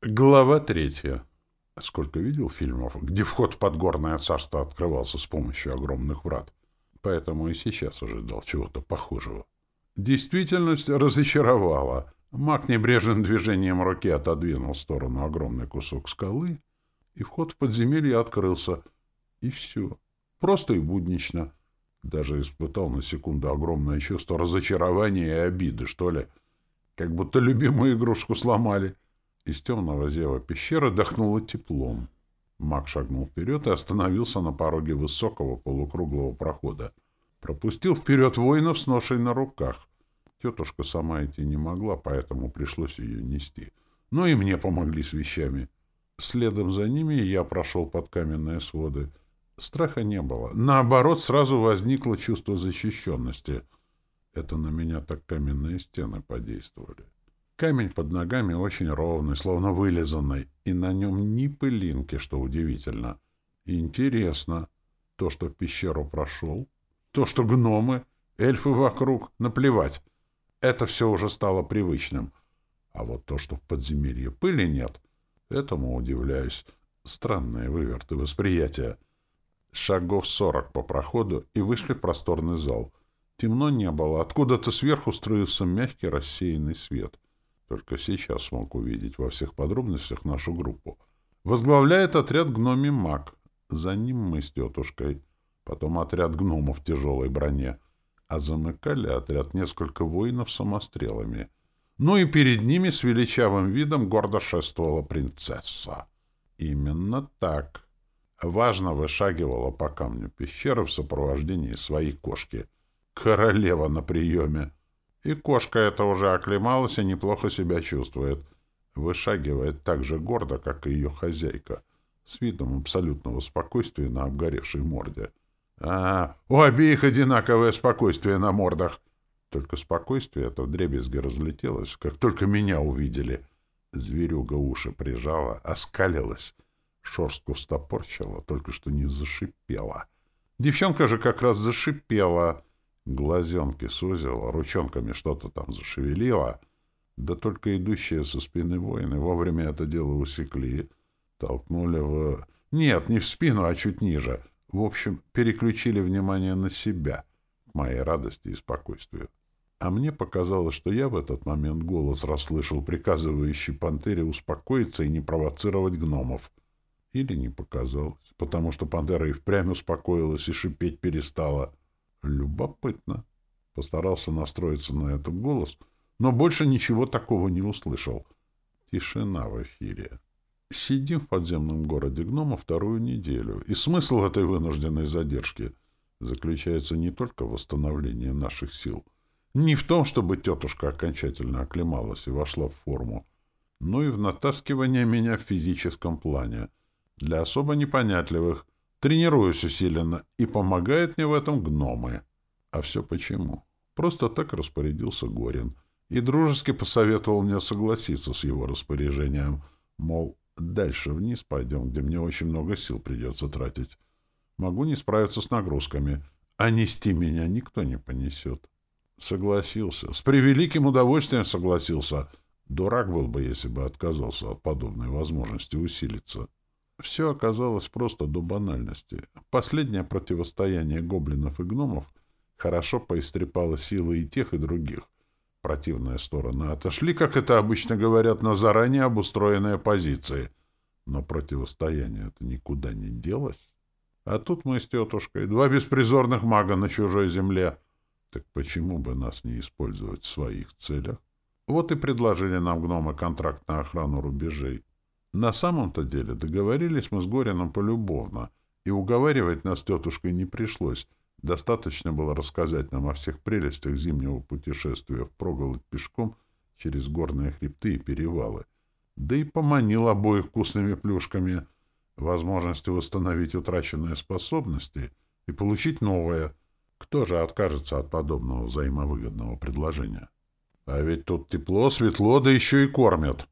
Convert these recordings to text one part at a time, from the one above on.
Глава третья. Сколько видел фильмов, где вход в подгорное царство открывался с помощью огромных врат. Поэтому и сейчас ожидал чего-то похожего. Действительность разочаровала. Маг небрежным движением руки отодвинул в сторону огромный кусок скалы, и вход в подземелье открылся. И все. Просто и буднично. Даже испытал на секунду огромное чувство разочарования и обиды, что ли. Как будто любимую игрушку сломали — из темного зева пещеры дохнуло теплом. Маг шагнул вперед и остановился на пороге высокого полукруглого прохода. Пропустил вперед воинов с ношей на руках. Тетушка сама идти не могла, поэтому пришлось ее нести. Но и мне помогли с вещами. Следом за ними я прошел под каменные своды. Страха не было. Наоборот, сразу возникло чувство защищенности. Это на меня так каменные стены подействовали. Камень под ногами очень ровный, словно вылизанный, и на нем ни пылинки, что удивительно. интересно, то, что в пещеру прошел, то, что гномы, эльфы вокруг, наплевать. Это все уже стало привычным. А вот то, что в подземелье пыли нет, этому удивляюсь. Странные выверты восприятия. Шагов сорок по проходу и вышли в просторный зал. Темно не было, откуда-то сверху струился мягкий рассеянный свет — только сейчас смог увидеть во всех подробностях нашу группу. Возглавляет отряд гноми маг. За ним мы с тетушкой. Потом отряд гномов в тяжелой броне. А замыкали отряд несколько воинов самострелами. Ну и перед ними с величавым видом гордо шествовала принцесса. Именно так. Важно вышагивала по камню пещеры в сопровождении своей кошки. Королева на приеме. И кошка эта уже оклемалась и неплохо себя чувствует. Вышагивает так же гордо, как и ее хозяйка, с видом абсолютного спокойствия на обгоревшей морде. А, у обеих одинаковое спокойствие на мордах. Только спокойствие это вдребезги разлетелось, как только меня увидели. Зверюга уши прижала, оскалилась, шерстку встопорчила, только что не зашипела. Девчонка же как раз зашипела — Глазенки сузила, ручонками что-то там зашевелила, да только идущие со спины воины вовремя это дело усекли, толкнули в... Нет, не в спину, а чуть ниже. В общем, переключили внимание на себя, к моей радости и спокойствию. А мне показалось, что я в этот момент голос расслышал, приказывающий пантере успокоиться и не провоцировать гномов. Или не показалось, потому что пантера и впрямь успокоилась и шипеть перестала. Любопытно. Постарался настроиться на этот голос, но больше ничего такого не услышал. Тишина в эфире. Сидим в подземном городе гнома вторую неделю, и смысл этой вынужденной задержки заключается не только в восстановлении наших сил, не в том, чтобы тетушка окончательно оклемалась и вошла в форму, но и в натаскивание меня в физическом плане. Для особо непонятливых — Тренируюсь усиленно, и помогают мне в этом гномы. А все почему? Просто так распорядился Горин. И дружески посоветовал мне согласиться с его распоряжением. Мол, дальше вниз пойдем, где мне очень много сил придется тратить. Могу не справиться с нагрузками, а нести меня никто не понесет. Согласился. С превеликим удовольствием согласился. Дурак был бы, если бы отказался от подобной возможности усилиться. Все оказалось просто до банальности. Последнее противостояние гоблинов и гномов хорошо поистрепало силы и тех, и других. Противные стороны отошли, как это обычно говорят, на заранее обустроенные позиции. Но противостояние это никуда не делось. А тут мы с тетушкой, два беспризорных мага на чужой земле. Так почему бы нас не использовать в своих целях? Вот и предложили нам гномы контракт на охрану рубежей. На самом-то деле договорились мы с Горином полюбовно, и уговаривать нас тетушкой не пришлось. Достаточно было рассказать нам о всех прелестях зимнего путешествия в проголодь пешком через горные хребты и перевалы. Да и поманил обоих вкусными плюшками, возможностью восстановить утраченные способности и получить новое. Кто же откажется от подобного взаимовыгодного предложения? А ведь тут тепло, светло, да еще и кормят.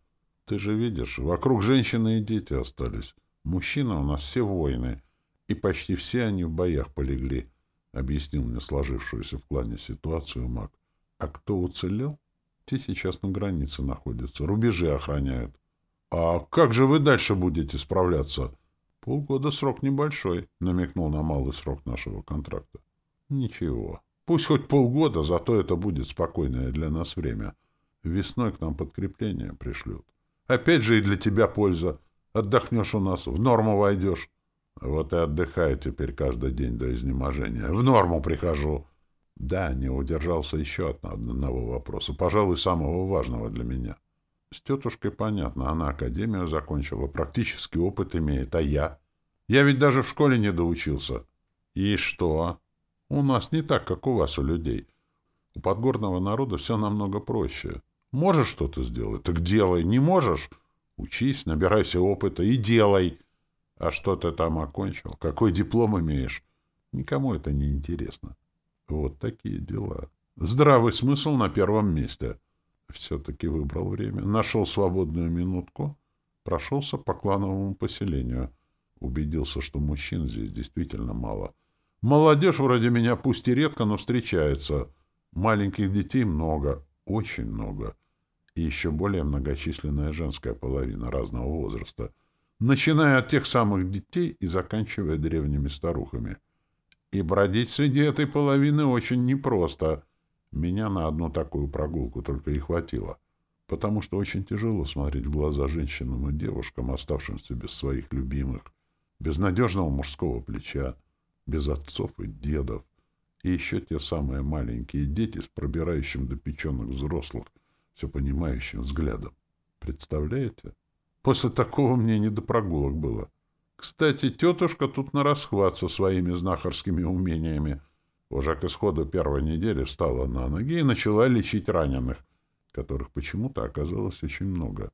Ты же видишь, вокруг женщины и дети остались. Мужчины у нас все воины, и почти все они в боях полегли, — объяснил мне сложившуюся в клане ситуацию маг. А кто уцелел? Те сейчас на границе находятся, рубежи охраняют. А как же вы дальше будете справляться? Полгода срок небольшой, намекнул на малый срок нашего контракта. Ничего. Пусть хоть полгода, зато это будет спокойное для нас время. Весной к нам подкрепление пришлют. Опять же и для тебя польза. Отдохнешь у нас, в норму войдешь. Вот и отдыхаю теперь каждый день до изнеможения. В норму прихожу. Да, не удержался еще от одного вопроса, пожалуй, самого важного для меня. С тетушкой понятно, она академию закончила, практический опыт имеет, а я? Я ведь даже в школе не доучился. И что? У нас не так, как у вас, у людей. У подгорного народа все намного проще. Можешь что-то сделать? Так делай. Не можешь? Учись, набирайся опыта и делай. А что ты там окончил? Какой диплом имеешь? Никому это не интересно. Вот такие дела. Здравый смысл на первом месте. Все-таки выбрал время. Нашел свободную минутку. Прошелся по клановому поселению. Убедился, что мужчин здесь действительно мало. Молодежь вроде меня пусть и редко, но встречается. Маленьких детей много. Очень много. И еще более многочисленная женская половина разного возраста. Начиная от тех самых детей и заканчивая древними старухами. И бродить среди этой половины очень непросто. Меня на одну такую прогулку только и хватило. Потому что очень тяжело смотреть в глаза женщинам и девушкам, оставшимся без своих любимых, без надежного мужского плеча, без отцов и дедов, и еще те самые маленькие дети с пробирающим до печенок взрослых, все понимающим взглядом. Представляете? После такого мне не до прогулок было. Кстати, тетушка тут на расхват со своими знахарскими умениями. Уже к исходу первой недели встала на ноги и начала лечить раненых, которых почему-то оказалось очень много.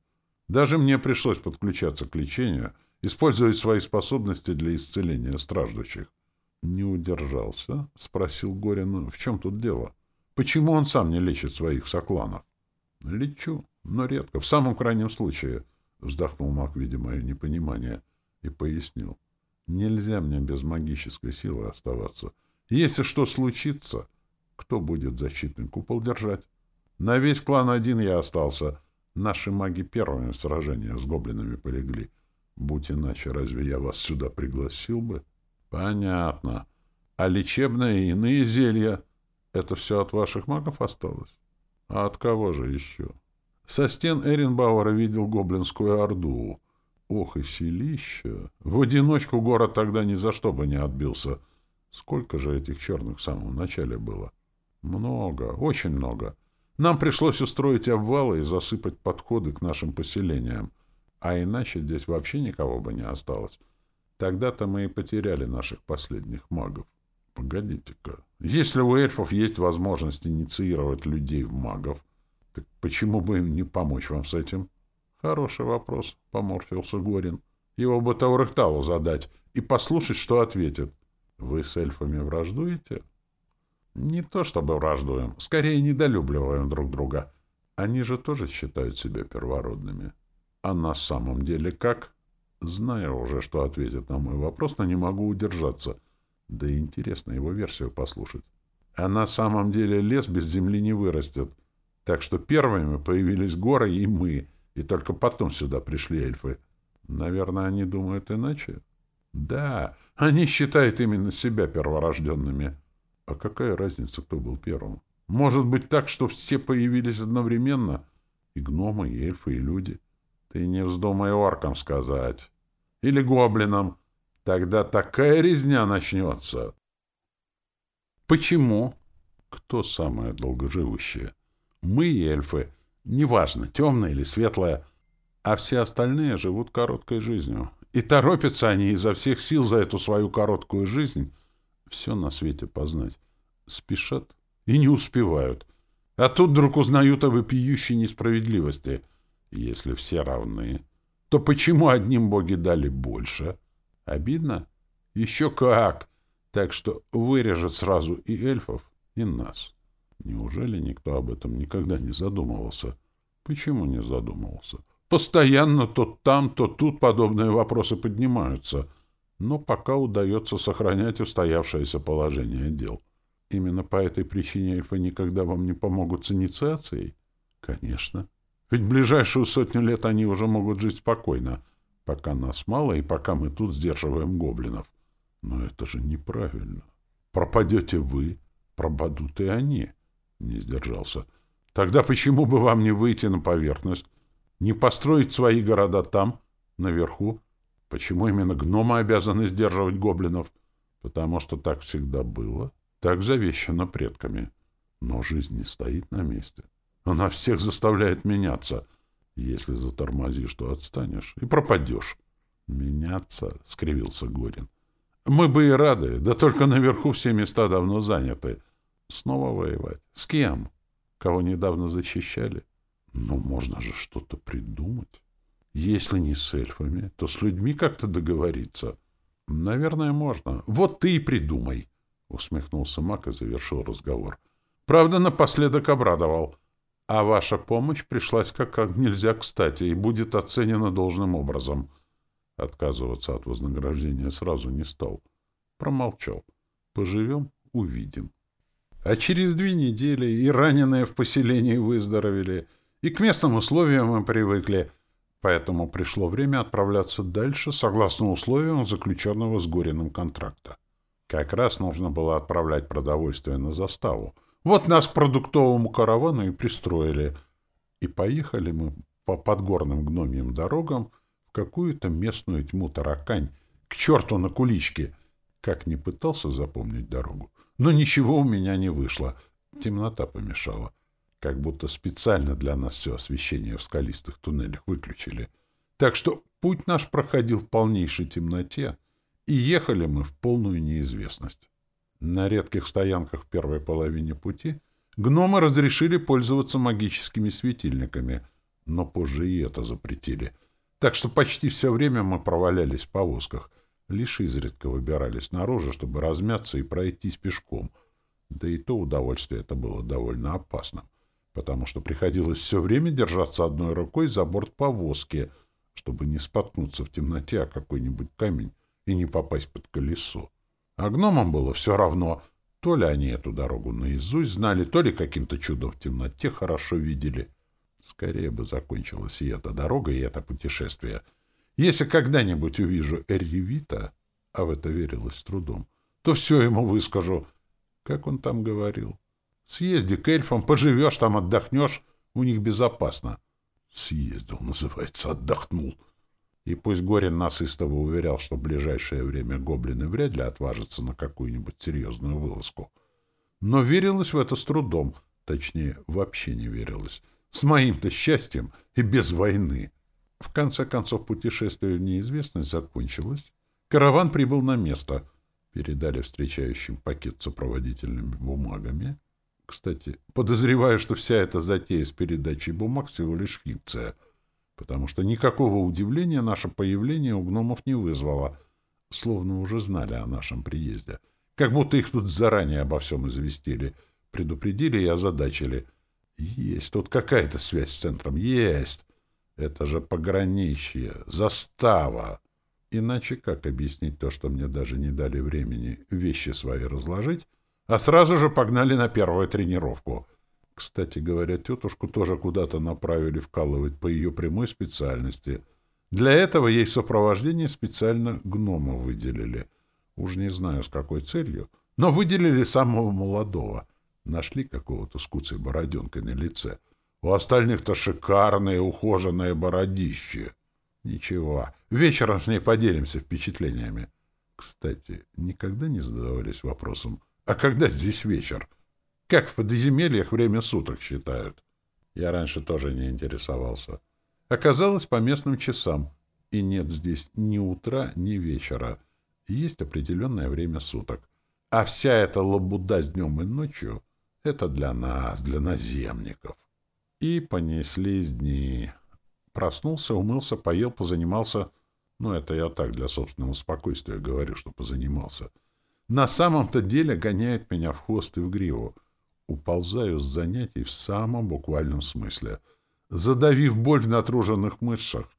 Даже мне пришлось подключаться к лечению, использовать свои способности для исцеления страждущих. «Не удержался?» — спросил Горин. «В чем тут дело? Почему он сам не лечит своих сокланов?» «Лечу, но редко, в самом крайнем случае», — вздохнул маг, видя мое непонимание — и пояснил. Нельзя мне без магической силы оставаться. Если что случится, кто будет защитный купол держать? На весь клан один я остался. Наши маги первыми в сражении с гоблинами полегли. Будь иначе, разве я вас сюда пригласил бы? Понятно. А лечебные и иные зелья — это все от ваших магов осталось? А от кого же еще? Со стен Эренбауэра видел гоблинскую орду. Ох и селище! В одиночку город тогда ни за что бы не отбился. Сколько же этих черных в самом начале было? Много, очень много. Нам пришлось устроить обвалы и засыпать подходы к нашим поселениям. А иначе здесь вообще никого бы не осталось. Тогда-то мы и потеряли наших последних магов. Погодите-ка. Если у эльфов есть возможность инициировать людей в магов, так почему бы им не помочь вам с этим? Хороший вопрос, поморщился Горин. Его бы Таурахталу задать и послушать, что ответит. Вы с эльфами враждуете? Не то чтобы враждуем, скорее недолюбливаем друг друга. Они же тоже считают себя первородными. А на самом деле как? Знаю уже, что ответит на мой вопрос, но не могу удержаться. Да и интересно его версию послушать. А на самом деле лес без земли не вырастет. Так что первыми появились горы и мы — и только потом сюда пришли эльфы. Наверное, они думают иначе? Да, они считают именно себя перворожденными. А какая разница, кто был первым? Может быть так, что все появились одновременно? И гномы, и эльфы, и люди. Ты не вздумай оркам сказать. Или гоблинам. Тогда такая резня начнется. Почему? Кто самое долгоживущее? Мы, эльфы, Неважно, темная или светлая. А все остальные живут короткой жизнью. И торопятся они изо всех сил за эту свою короткую жизнь все на свете познать. Спешат и не успевают. А тут вдруг узнают о вопиющей несправедливости. Если все равны, то почему одним боги дали больше? Обидно? Еще как! Так что вырежет сразу и эльфов, и нас. Неужели никто об этом никогда не задумывался? Почему не задумывался? Постоянно то там, то тут подобные вопросы поднимаются, но пока удается сохранять устоявшееся положение дел. Именно по этой причине эльфы никогда вам не помогут с инициацией? Конечно. Ведь ближайшую сотню лет они уже могут жить спокойно, пока нас мало и пока мы тут сдерживаем гоблинов. Но это же неправильно. Пропадете вы, пропадут и они. Не сдержался. Тогда почему бы вам не выйти на поверхность, не построить свои города там, наверху? Почему именно гномы обязаны сдерживать гоблинов? Потому что так всегда было, так завещано предками. Но жизнь не стоит на месте. Она всех заставляет меняться. Если затормозишь, то отстанешь и пропадешь. «Меняться?» — скривился Горин. «Мы бы и рады, да только наверху все места давно заняты. Снова воевать? С кем? Кого недавно защищали? Ну, можно же что-то придумать. Если не с эльфами, то с людьми как-то договориться. Наверное, можно. Вот ты и придумай!» — усмехнулся Мак и завершил разговор. «Правда, напоследок обрадовал». А ваша помощь пришлась как, нельзя кстати и будет оценена должным образом. Отказываться от вознаграждения сразу не стал. Промолчал. Поживем — увидим. А через две недели и раненые в поселении выздоровели, и к местным условиям мы привыкли, поэтому пришло время отправляться дальше согласно условиям заключенного с Гориным контракта. Как раз нужно было отправлять продовольствие на заставу — вот нас к продуктовому каравану и пристроили. И поехали мы по подгорным гномьим дорогам в какую-то местную тьму таракань, к черту на куличке. Как не пытался запомнить дорогу, но ничего у меня не вышло. Темнота помешала. Как будто специально для нас все освещение в скалистых туннелях выключили. Так что путь наш проходил в полнейшей темноте, и ехали мы в полную неизвестность. На редких стоянках в первой половине пути гномы разрешили пользоваться магическими светильниками, но позже и это запретили. Так что почти все время мы провалялись в повозках, лишь изредка выбирались наружу, чтобы размяться и пройтись пешком. Да и то удовольствие это было довольно опасным, потому что приходилось все время держаться одной рукой за борт повозки, чтобы не споткнуться в темноте о какой-нибудь камень и не попасть под колесо. А гномам было все равно. То ли они эту дорогу наизусть знали, то ли каким-то чудом в темноте хорошо видели. Скорее бы закончилась и эта дорога, и это путешествие. Если когда-нибудь увижу Эревита, а в это верилось с трудом, то все ему выскажу. Как он там говорил? Съезди к эльфам, поживешь там, отдохнешь, у них безопасно. Съездил, называется, отдохнул. И пусть Горин нас истово уверял, что в ближайшее время гоблины вряд ли отважатся на какую-нибудь серьезную вылазку. Но верилось в это с трудом, точнее, вообще не верилось. С моим-то счастьем и без войны. В конце концов, путешествие в неизвестность закончилось. Караван прибыл на место. Передали встречающим пакет с сопроводительными бумагами. Кстати, подозреваю, что вся эта затея с передачей бумаг всего лишь фикция — потому что никакого удивления наше появление у гномов не вызвало, словно уже знали о нашем приезде. Как будто их тут заранее обо всем известили, предупредили и озадачили. Есть тут какая-то связь с центром, есть. Это же пограничье, застава. Иначе как объяснить то, что мне даже не дали времени вещи свои разложить, а сразу же погнали на первую тренировку — кстати говоря, тетушку тоже куда-то направили вкалывать по ее прямой специальности. Для этого ей в сопровождении специально гнома выделили. Уж не знаю, с какой целью, но выделили самого молодого. Нашли какого-то с куцей бороденкой на лице. У остальных-то шикарные ухоженные бородищи. Ничего, вечером с ней поделимся впечатлениями. Кстати, никогда не задавались вопросом, а когда здесь вечер? — как в подземельях время суток считают? Я раньше тоже не интересовался. Оказалось, по местным часам. И нет здесь ни утра, ни вечера. Есть определенное время суток. А вся эта лабуда с днем и ночью — это для нас, для наземников. И понеслись дни. Проснулся, умылся, поел, позанимался. Ну, это я так для собственного спокойствия говорю, что позанимался. На самом-то деле гоняет меня в хвост и в гриву уползаю с занятий в самом буквальном смысле, задавив боль в натруженных мышцах,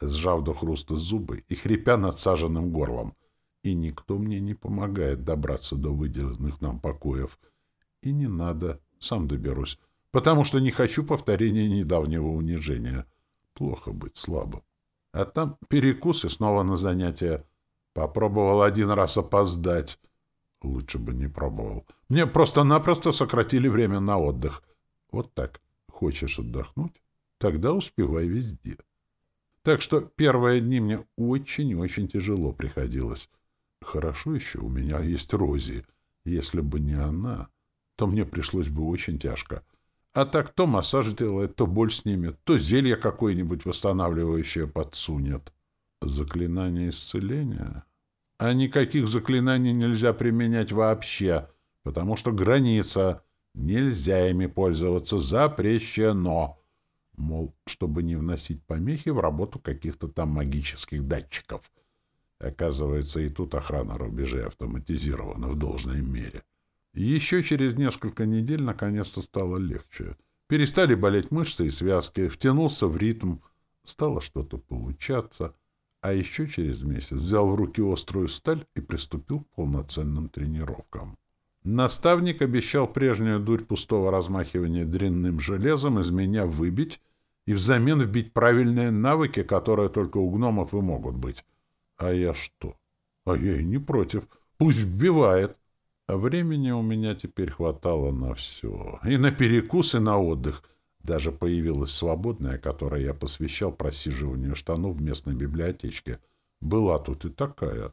сжав до хруста зубы и хрипя над саженным горлом. И никто мне не помогает добраться до выделенных нам покоев. И не надо, сам доберусь. потому что не хочу повторения недавнего унижения. Плохо быть слабым. А там перекусы снова на занятия. Попробовал один раз опоздать. Лучше бы не пробовал. Мне просто-напросто сократили время на отдых. Вот так. Хочешь отдохнуть? Тогда успевай везде. Так что первые дни мне очень-очень тяжело приходилось. Хорошо еще у меня есть Рози. Если бы не она, то мне пришлось бы очень тяжко. А так то массаж делает, то боль снимет, то зелье какое-нибудь восстанавливающее подсунет. Заклинание исцеления? А никаких заклинаний нельзя применять вообще, потому что граница. Нельзя ими пользоваться. Запрещено. Мол, чтобы не вносить помехи в работу каких-то там магических датчиков. Оказывается, и тут охрана рубежей автоматизирована в должной мере. Еще через несколько недель наконец-то стало легче. Перестали болеть мышцы и связки, втянулся в ритм, стало что-то получаться, а еще через месяц взял в руки острую сталь и приступил к полноценным тренировкам. Наставник обещал прежнюю дурь пустого размахивания дрянным железом из меня выбить и взамен вбить правильные навыки, которые только у гномов и могут быть. А я что? А я и не против. Пусть вбивает. А времени у меня теперь хватало на все. И на перекус, и на отдых. Даже появилась свободная, которой я посвящал просиживанию штанов в местной библиотечке. Была тут и такая.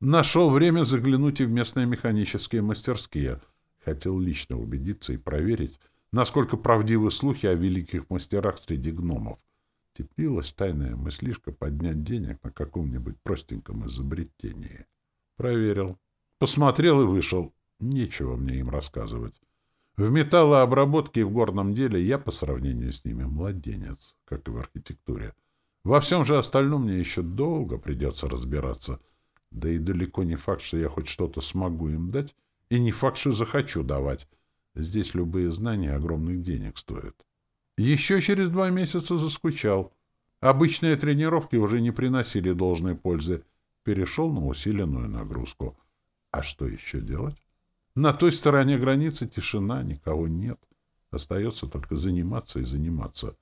Нашел время заглянуть и в местные механические мастерские. Хотел лично убедиться и проверить, насколько правдивы слухи о великих мастерах среди гномов. Теплилась тайная мыслишка поднять денег на каком-нибудь простеньком изобретении. Проверил. Посмотрел и вышел. Нечего мне им рассказывать. В металлообработке и в горном деле я по сравнению с ними младенец, как и в архитектуре. Во всем же остальном мне еще долго придется разбираться — да и далеко не факт, что я хоть что-то смогу им дать, и не факт, что захочу давать. Здесь любые знания огромных денег стоят. Еще через два месяца заскучал. Обычные тренировки уже не приносили должной пользы. Перешел на усиленную нагрузку. А что еще делать? На той стороне границы тишина, никого нет. Остается только заниматься и заниматься.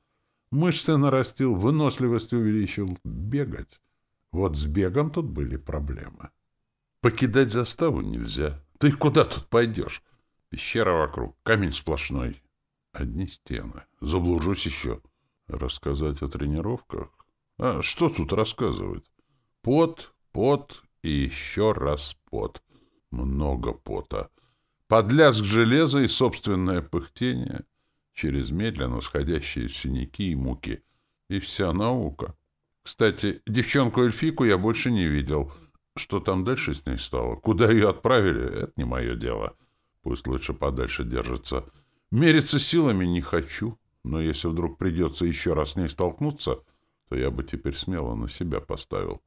Мышцы нарастил, выносливость увеличил, бегать. Вот с бегом тут были проблемы. Покидать заставу нельзя. Ты куда тут пойдешь? Пещера вокруг, камень сплошной. Одни стены. Заблужусь еще. Рассказать о тренировках? А что тут рассказывать? Пот, пот и еще раз пот. Много пота. Подлязг железа и собственное пыхтение через медленно сходящие синяки и муки. И вся наука — кстати, девчонку-эльфику я больше не видел. Что там дальше с ней стало? Куда ее отправили? Это не мое дело. Пусть лучше подальше держится. Мериться силами не хочу, но если вдруг придется еще раз с ней столкнуться, то я бы теперь смело на себя поставил.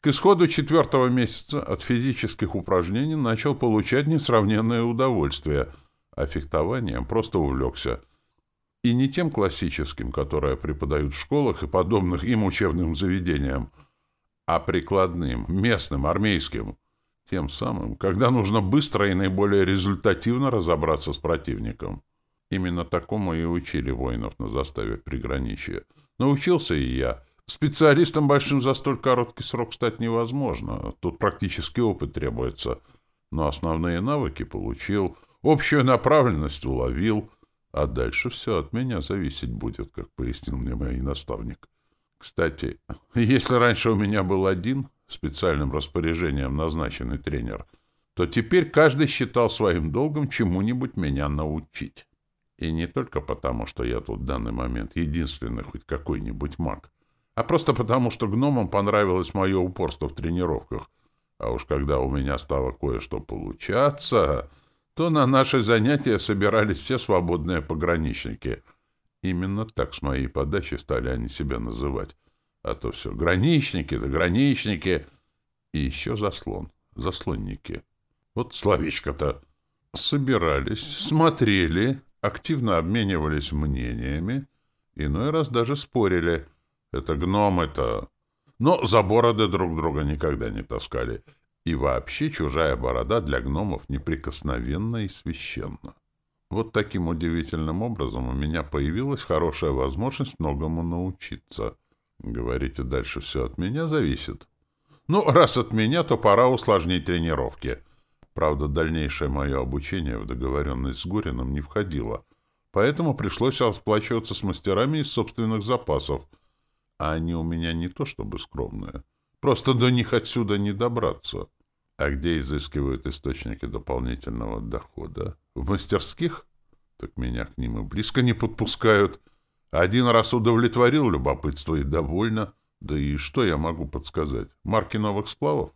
К исходу четвертого месяца от физических упражнений начал получать несравненное удовольствие, а фехтованием просто увлекся — и не тем классическим, которое преподают в школах и подобных им учебным заведениям, а прикладным, местным, армейским, тем самым, когда нужно быстро и наиболее результативно разобраться с противником. Именно такому и учили воинов на заставе приграничья. Научился и я. Специалистом большим за столь короткий срок стать невозможно. Тут практически опыт требуется. Но основные навыки получил, общую направленность уловил — а дальше все от меня зависеть будет, как пояснил мне мой наставник. Кстати, если раньше у меня был один, специальным распоряжением назначенный тренер, то теперь каждый считал своим долгом чему-нибудь меня научить. И не только потому, что я тут в данный момент единственный хоть какой-нибудь маг, а просто потому, что гномам понравилось мое упорство в тренировках. А уж когда у меня стало кое-что получаться, то на наши занятия собирались все свободные пограничники. Именно так с моей подачи стали они себя называть. А то все граничники да граничники. И еще заслон, заслонники. Вот словечко-то. Собирались, смотрели, активно обменивались мнениями, иной раз даже спорили. Это гном, это... Но за бороды друг друга никогда не таскали. И вообще чужая борода для гномов неприкосновенна и священна. Вот таким удивительным образом у меня появилась хорошая возможность многому научиться. Говорите, дальше все от меня зависит. Ну, раз от меня, то пора усложнить тренировки. Правда, дальнейшее мое обучение в договоренность с Гориным не входило, поэтому пришлось расплачиваться с мастерами из собственных запасов. А они у меня не то чтобы скромные. Просто до них отсюда не добраться. А где изыскивают источники дополнительного дохода? В мастерских? Так меня к ним и близко не подпускают. Один раз удовлетворил любопытство и довольно. Да и что я могу подсказать? Марки новых сплавов?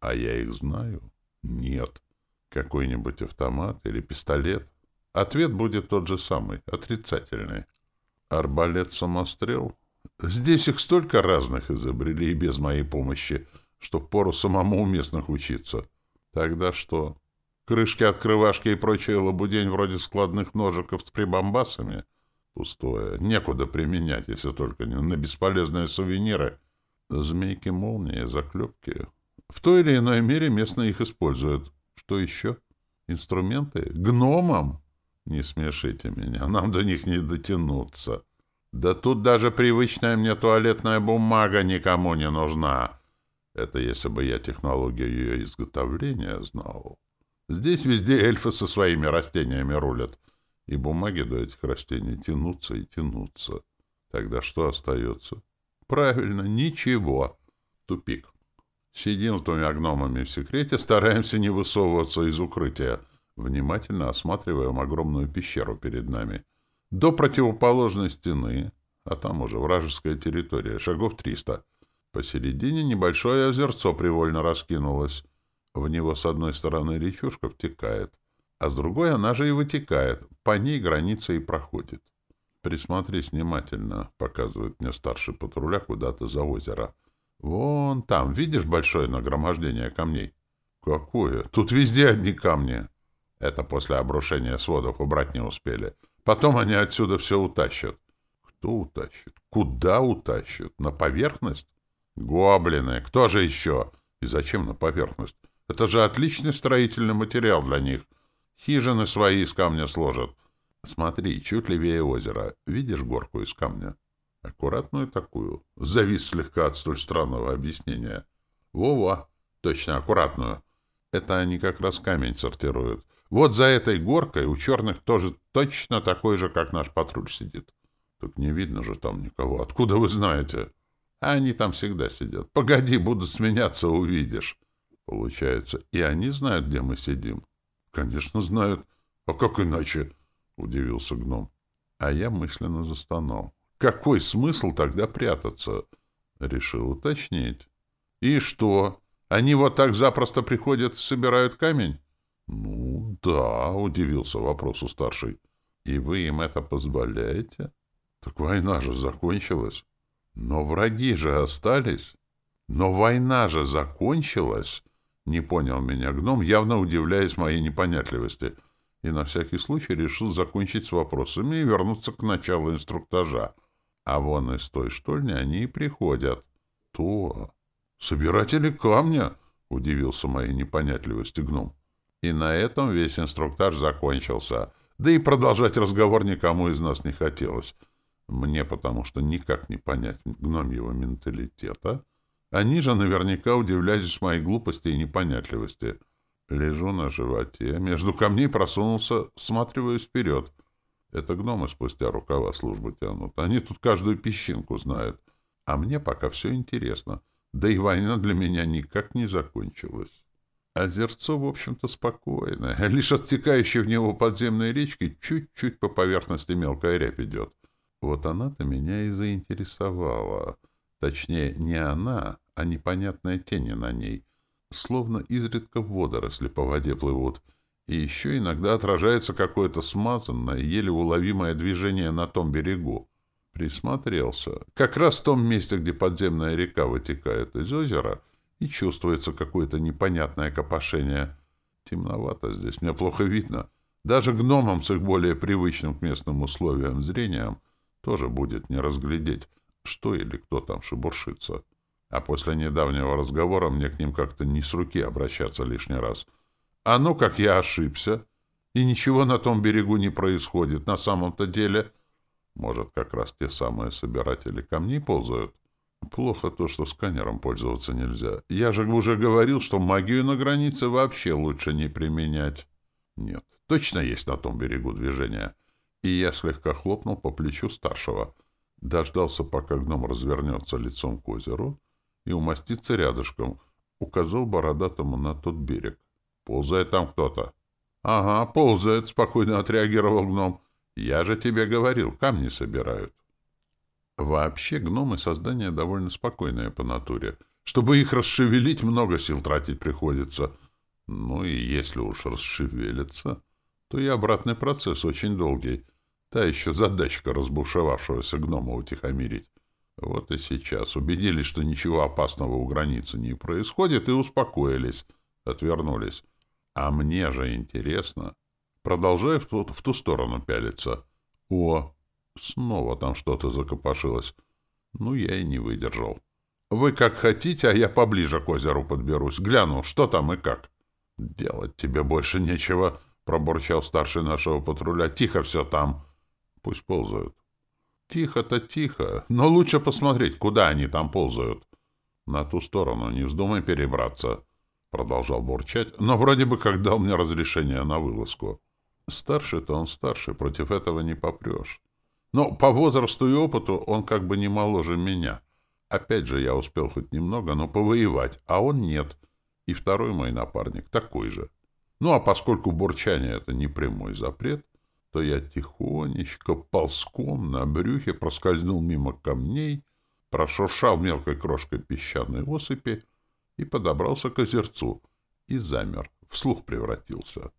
А я их знаю. Нет. Какой-нибудь автомат или пистолет? Ответ будет тот же самый, отрицательный. Арбалет-самострел? Здесь их столько разных изобрели и без моей помощи — что впору самому у местных учиться. Тогда что? Крышки-открывашки и прочая лабудень вроде складных ножиков с прибамбасами? Пустое. Некуда применять, если только не на бесполезные сувениры. Змейки-молнии, заклепки. В той или иной мере местные их используют. Что еще? Инструменты? Гномам? Не смешите меня, нам до них не дотянуться. Да тут даже привычная мне туалетная бумага никому не нужна. Это если бы я технологию ее изготовления знал. Здесь везде эльфы со своими растениями рулят, и бумаги до этих растений тянутся и тянутся. Тогда что остается? Правильно, ничего. Тупик. Сидим с двумя гномами в секрете, стараемся не высовываться из укрытия, внимательно осматриваем огромную пещеру перед нами. До противоположной стены, а там уже вражеская территория, шагов триста — Посередине небольшое озерцо привольно раскинулось. В него с одной стороны речушка втекает, а с другой она же и вытекает. По ней граница и проходит. «Присмотрись внимательно», — показывает мне старший патруля куда-то за озеро. «Вон там, видишь большое нагромождение камней?» «Какое? Тут везде одни камни». Это после обрушения сводов убрать не успели. Потом они отсюда все утащат. Кто утащит? Куда утащат? На поверхность? Гоблины. Кто же еще? И зачем на поверхность? Это же отличный строительный материал для них. Хижины свои из камня сложат. Смотри, чуть левее озера. Видишь горку из камня? Аккуратную такую. Завис слегка от столь странного объяснения. Во-во. Точно, аккуратную. Это они как раз камень сортируют. Вот за этой горкой у черных тоже точно такой же, как наш патруль сидит. Тут не видно же там никого. Откуда вы знаете? — а они там всегда сидят. Погоди, будут сменяться, увидишь. Получается, и они знают, где мы сидим? Конечно, знают. А как иначе? Удивился гном. А я мысленно застонал. Какой смысл тогда прятаться? Решил уточнить. И что? Они вот так запросто приходят и собирают камень? Ну, да, удивился вопросу старший. И вы им это позволяете? Так война же закончилась. Но враги же остались. Но война же закончилась. Не понял меня гном, явно удивляясь моей непонятливости, и на всякий случай решил закончить с вопросами и вернуться к началу инструктажа. А вон из той штольни они и приходят. То. Собиратели камня, удивился моей непонятливости гном. И на этом весь инструктаж закончился. Да и продолжать разговор никому из нас не хотелось. Мне потому что никак не понять гномьего менталитета. Они же наверняка удивлялись моей глупости и непонятливости. Лежу на животе, между камней просунулся, всматриваюсь вперед. Это гномы спустя рукава службы тянут. Они тут каждую песчинку знают. А мне пока все интересно. Да и война для меня никак не закончилась. Озерцо, в общем-то, спокойное. Лишь оттекающей в него подземной речки чуть-чуть по поверхности мелкая рябь идет. Вот она-то меня и заинтересовала. Точнее, не она, а непонятная тень на ней. Словно изредка водоросли по воде плывут. И еще иногда отражается какое-то смазанное, еле уловимое движение на том берегу. Присмотрелся. Как раз в том месте, где подземная река вытекает из озера, и чувствуется какое-то непонятное копошение. Темновато здесь, мне плохо видно. Даже гномам с их более привычным к местным условиям зрением — тоже будет не разглядеть, что или кто там шебуршится. А после недавнего разговора мне к ним как-то не с руки обращаться лишний раз. А ну, как я ошибся. и ничего на том берегу не происходит на самом-то деле. Может, как раз те самые собиратели камней ползают? Плохо то, что сканером пользоваться нельзя. Я же уже говорил, что магию на границе вообще лучше не применять. Нет, точно есть на том берегу движение. И я слегка хлопнул по плечу старшего. Дождался, пока гном развернется лицом к озеру и умостится рядышком. Указал бородатому на тот берег. Ползает там кто-то. — Ага, ползает, — спокойно отреагировал гном. — Я же тебе говорил, камни собирают. Вообще гномы — создания довольно спокойные по натуре. Чтобы их расшевелить, много сил тратить приходится. Ну и если уж расшевелиться, то и обратный процесс очень долгий. Та еще задачка разбушевавшегося гнома утихомирить. Вот и сейчас убедились, что ничего опасного у границы не происходит, и успокоились, отвернулись. А мне же интересно. Продолжая в ту, в ту сторону пялиться. О, снова там что-то закопошилось. Ну, я и не выдержал. Вы как хотите, а я поближе к озеру подберусь. Гляну, что там и как. Делать тебе больше нечего, пробурчал старший нашего патруля. Тихо все там. Пусть ползают. Тихо-то тихо, но лучше посмотреть, куда они там ползают. На ту сторону не вздумай перебраться. Продолжал бурчать, но вроде бы как дал мне разрешение на вылазку. Старший-то он старший, против этого не попрешь. Но по возрасту и опыту он как бы не моложе меня. Опять же, я успел хоть немного, но повоевать, а он нет. И второй мой напарник такой же. Ну, а поскольку бурчание — это не прямой запрет, то я тихонечко ползком на брюхе проскользнул мимо камней, прошуршал мелкой крошкой песчаной осыпи и подобрался к озерцу, и замер, вслух превратился.